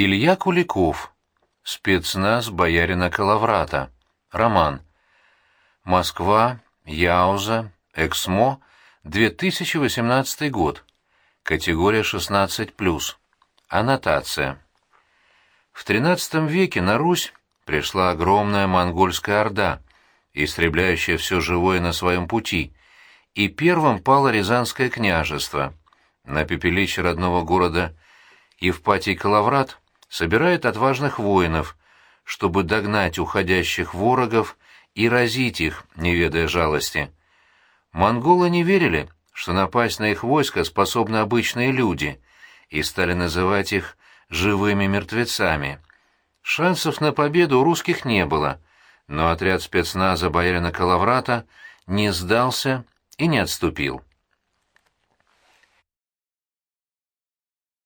Илья Куликов. Спецназ боярина Калаврата. Роман. Москва. Яуза. Эксмо. 2018 год. Категория 16+. Аннотация. В XIII веке на Русь пришла огромная монгольская орда, истребляющая все живое на своем пути, и первым пало Рязанское княжество. На пепелище родного города Евпатий Калаврат собирает отважных воинов, чтобы догнать уходящих ворогов и разить их, не ведая жалости. Монголы не верили, что напасть на их войско способны обычные люди, и стали называть их «живыми мертвецами». Шансов на победу у русских не было, но отряд спецназа боярина Калаврата не сдался и не отступил.